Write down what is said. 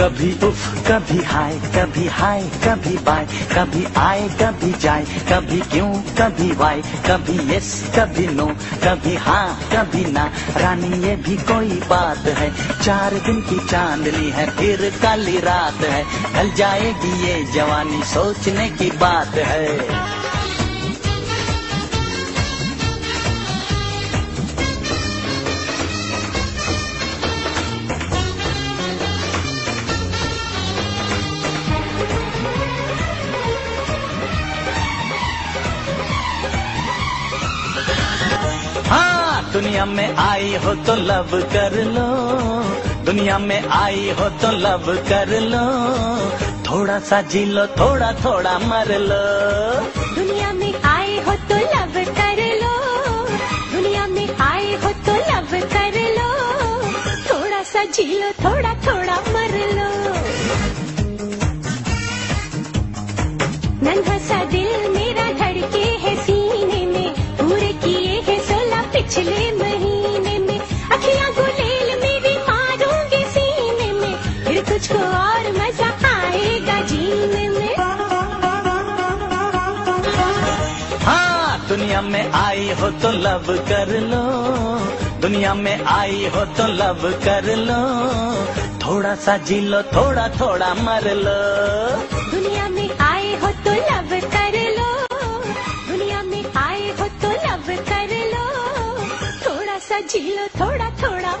कभी उफ, कभी हाय कभी हाय, कभी बाय, कभी आए, कभी जाए, कभी क्यों, कभी वाई कभी यस कभी नो कभी हाँ कभी ना। रानी, ये भी कोई बात है, चार दिन की चांदनी है, फिर काली रात है, ढल जाएगी ये जवानी, सोचने की बात है। दुनिया में आई हो तो लव कर लो। दुनिया में आई हो तो लव कर लो। थोड़ा सा जी लो, थोड़ा थोड़ा मर लो। दुनिया में आई हो तो लव कर लो। दुनिया में आई हो तो लव कर लो। थोड़ा सा जी लो, थोड़ा थोड़ा मर लो। नन्हा सा और मज़ा आएगा जीने में। हाँ दुनिया में आई हो तो लव कर लो। दुनिया में आई हो तो लव कर लो। थोड़ा सा जी लो थोड़ा थोड़ा मर लो। दुनिया में आए हो तो लव कर लो। दुनिया में आए हो तो लव कर लो। थोड़ा सा जी लो थोड़ा थोड़ा